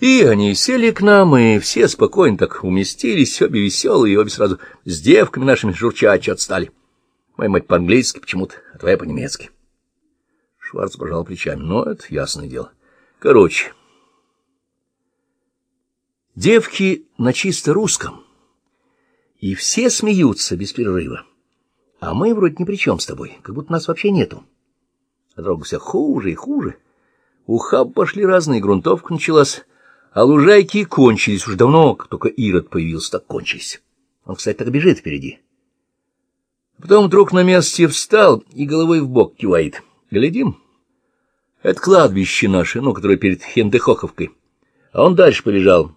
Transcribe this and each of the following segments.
И они сели к нам, и все спокойно так уместились, обе веселые, обе сразу с девками нашими журчать отстали. Моя мать по-английски почему-то, а твоя по-немецки. Шварц пожал плечами. Но это ясное дело. Короче, девки на чисто русском, и все смеются без перерыва. А мы вроде ни при чем с тобой, как будто нас вообще нету. А дорога вся хуже и хуже. Ухаб пошли разные, грунтовка началась, а лужайки кончились уж давно, как только Ирод появился, так кончились. Он, кстати, так бежит впереди. Потом вдруг на месте встал и головой в бок кивает. Глядим. Это кладбище наше, ну, которое перед Хендехоховкой. А он дальше побежал.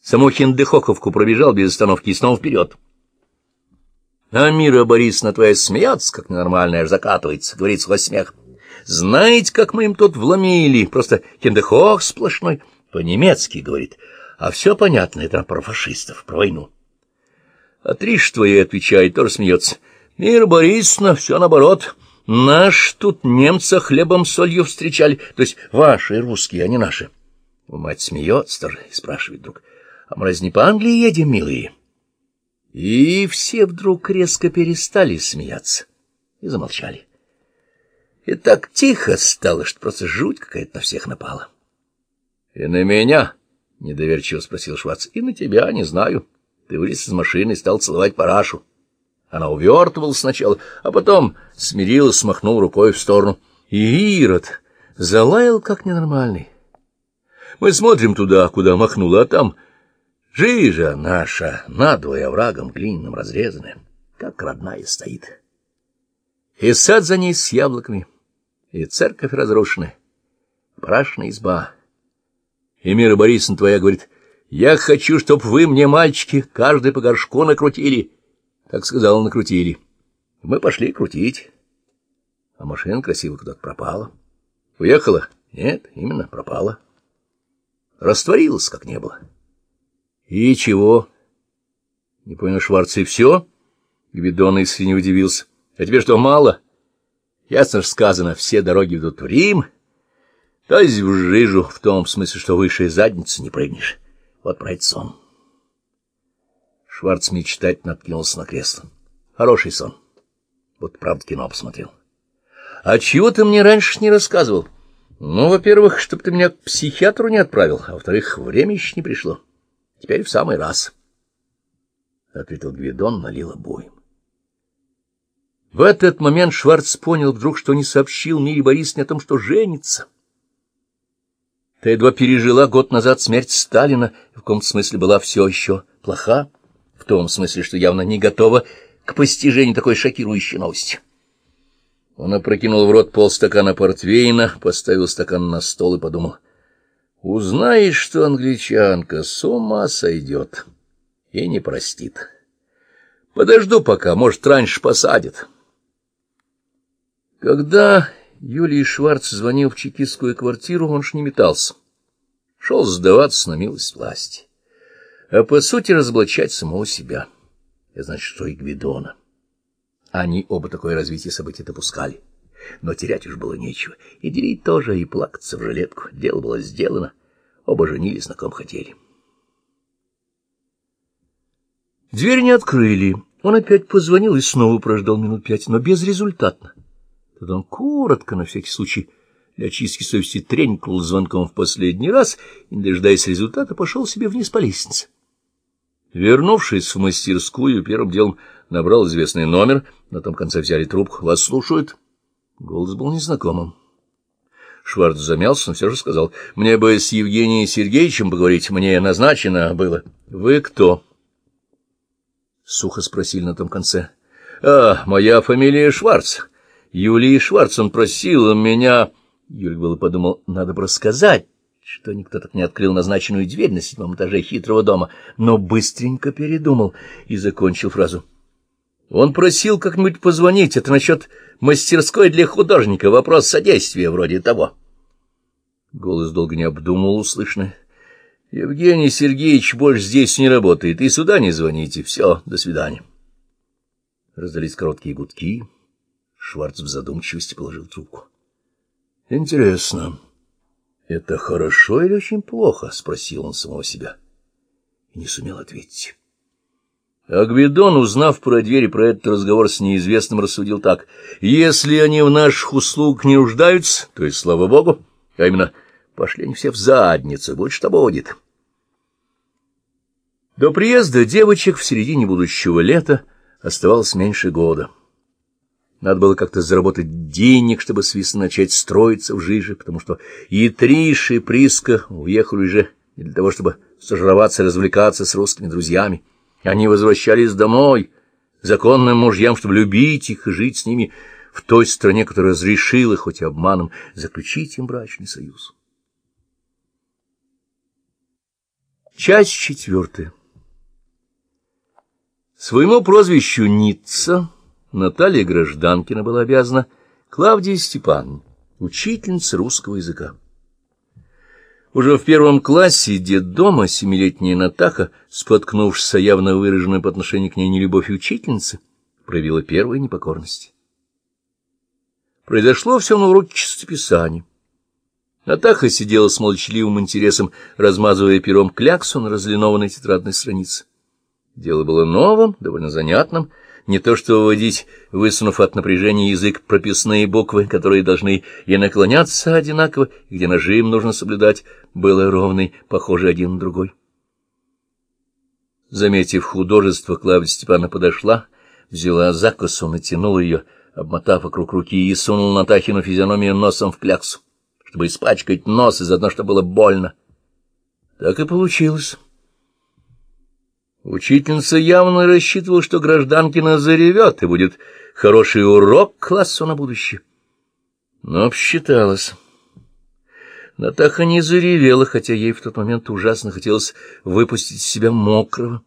Саму Хендехоховку пробежал без остановки и снова вперед. А Мира Борисовна твоя смеется, как ненормальная, аж закатывается, говорит сквозь смех. Знаете, как мы им тут вломили? Просто Хендехох сплошной. По-немецки, говорит. А все понятно, это про фашистов, про войну. А Триш твоя отвечает, тоже смеется. Мира Борисовна, все наоборот. Наш тут немца хлебом солью встречали, то есть ваши русские, а не наши. Мать смеется тоже и спрашивает друг. А мы разве не по Англии едем, милые? И все вдруг резко перестали смеяться и замолчали. И так тихо стало, что просто жуть какая-то на всех напала. — И на меня? — недоверчиво спросил Шварц. — И на тебя, не знаю. Ты вылез из машины и стал целовать парашу. Она увертывалась сначала, а потом смирилась, смахнул рукой в сторону. И Ирод залаял как ненормальный. Мы смотрим туда, куда махнула, а там жижа наша, надвое оврагом глиняным разрезанная, как родная стоит. И сад за ней с яблоками, и церковь разрушенная, брашная изба. И Мира Борисовна твоя говорит, я хочу, чтоб вы мне, мальчики, каждый по горшку накрутили, так сказал, накрутили. Мы пошли крутить. А машина красиво куда-то пропала. Уехала? Нет, именно пропала. Растворилась, как не было. И чего? Не понял Шварц, и все? Гвидон искренне удивился. А тебе что, мало? Ясно же сказано, все дороги ведут в Рим. То есть в жижу, в том смысле, что выше задницы не прыгнешь. Вот про это сон. Шварц мечтательно откинулся на кресло. Хороший сон. Вот правда кино посмотрел. А чего ты мне раньше не рассказывал? Ну, во-первых, чтоб ты меня к психиатру не отправил, а во-вторых, время еще не пришло. Теперь в самый раз. Ответил Гвидон, налил обоим. В этот момент Шварц понял вдруг, что не сообщил Мире Борисовне о том, что женится. Ты едва пережила год назад смерть Сталина, в каком смысле была все еще плоха в том смысле, что явно не готова к постижению такой шокирующей новости. Он опрокинул в рот полстакана портвейна, поставил стакан на стол и подумал. Узнаешь, что англичанка с ума сойдет и не простит. Подожду пока, может, раньше посадит. Когда Юлий Шварц звонил в чекистскую квартиру, он ж не метался. Шел сдаваться на милость власти а по сути разоблачать самого себя. Это значит, что и Гвидона. Они оба такое развитие событий допускали. Но терять уж было нечего. И делить тоже, и плакаться в жилетку. Дело было сделано. Оба женились на ком хотели. Дверь не открыли. Он опять позвонил и снова прождал минут пять, но безрезультатно. Тогда он коротко, на всякий случай, для очистки совести тренькнул звонком в последний раз и, не дожидаясь результата, пошел себе вниз по лестнице. Вернувшись в мастерскую, первым делом набрал известный номер, на том конце взяли трубку. «Вас слушают?» Голос был незнакомым. Шварц замялся, но все же сказал. «Мне бы с Евгением Сергеевичем поговорить, мне назначено было». «Вы кто?» Сухо спросили на том конце. «А, моя фамилия Шварц. Юлий Шварц, он просил меня...» Юль было подумал, надо бы рассказать что никто так не открыл назначенную дверь на седьмом этаже хитрого дома, но быстренько передумал и закончил фразу. Он просил как-нибудь позвонить, это насчет мастерской для художника, вопрос содействия вроде того. Голос долго не обдумывал услышанное. Евгений Сергеевич больше здесь не работает, и сюда не звоните. Все, до свидания. Раздались короткие гудки. Шварц в задумчивости положил трубку. Интересно. Это хорошо или очень плохо? — спросил он самого себя. И не сумел ответить. Агведон, узнав про дверь и про этот разговор с неизвестным, рассудил так. Если они в наших услугах не нуждаются, то есть, слава богу, а именно, пошли они все в задницу, будь что будет. До приезда девочек в середине будущего лета оставалось меньше года. Надо было как-то заработать денег, чтобы с начать строиться в Жиже, потому что и Триш, и Приска уехали уже не для того, чтобы сожраваться и развлекаться с русскими друзьями. Они возвращались домой, законным мужьям, чтобы любить их и жить с ними в той стране, которая разрешила, хоть и обманом, заключить им брачный союз. Часть четвертая. Своему прозвищу Ницца Наталья Гражданкина была обязана Клавдии Степановне, учительнице русского языка. Уже в первом классе дома семилетняя Натаха, споткнувшись о явно выраженную по отношению к ней нелюбовь учительницы, проявила первую непокорность. Произошло все на уроке чистописания. Натаха сидела с молчаливым интересом, размазывая пером кляксу на разлинованной тетрадной странице. Дело было новым, довольно занятным, не то что выводить, высунув от напряжения язык прописные буквы, которые должны и наклоняться одинаково, и где нажим нужно соблюдать, было ровный, похожий один на другой. Заметив художество, Клавдия Степановна подошла, взяла закосу, натянула ее, обмотав вокруг руки, и сунула Натахину физиономию носом в кляксу, чтобы испачкать нос и заодно, чтобы было больно. Так и получилось. Учительница явно рассчитывала, что гражданкина заревет, и будет хороший урок классу на будущее. Но обсчиталась. Натаха не заревела, хотя ей в тот момент ужасно хотелось выпустить себя мокрого.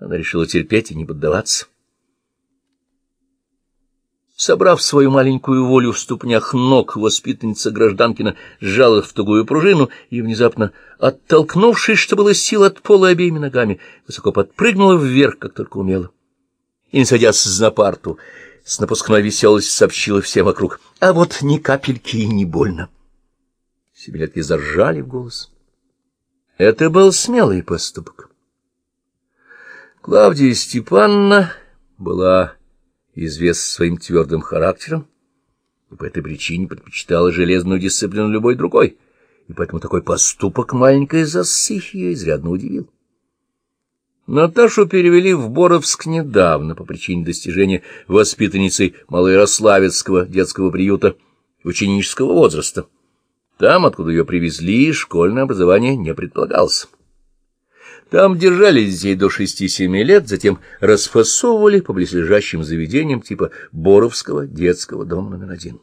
Она решила терпеть и не поддаваться. Собрав свою маленькую волю в ступнях ног, воспитанница Гражданкина сжала в тугую пружину и, внезапно оттолкнувшись, что было сил от пола обеими ногами, высоко подпрыгнула вверх, как только умела. И, не садясь на парту, с напускной веселостью сообщила всем вокруг, а вот ни капельки и не больно. Семилетки заржали в голос. Это был смелый поступок. Клавдия Степановна была известна своим твердым характером, и по этой причине предпочитала железную дисциплину любой другой, и поэтому такой поступок маленькой засых ее изрядно удивил. Наташу перевели в Боровск недавно по причине достижения воспитанницей Малоярославецкого детского приюта ученического возраста. Там, откуда ее привезли, школьное образование не предполагалось. Там держали детей до шести-семи лет, затем расфасовывали по близлежащим заведениям типа Боровского детского дома номер один.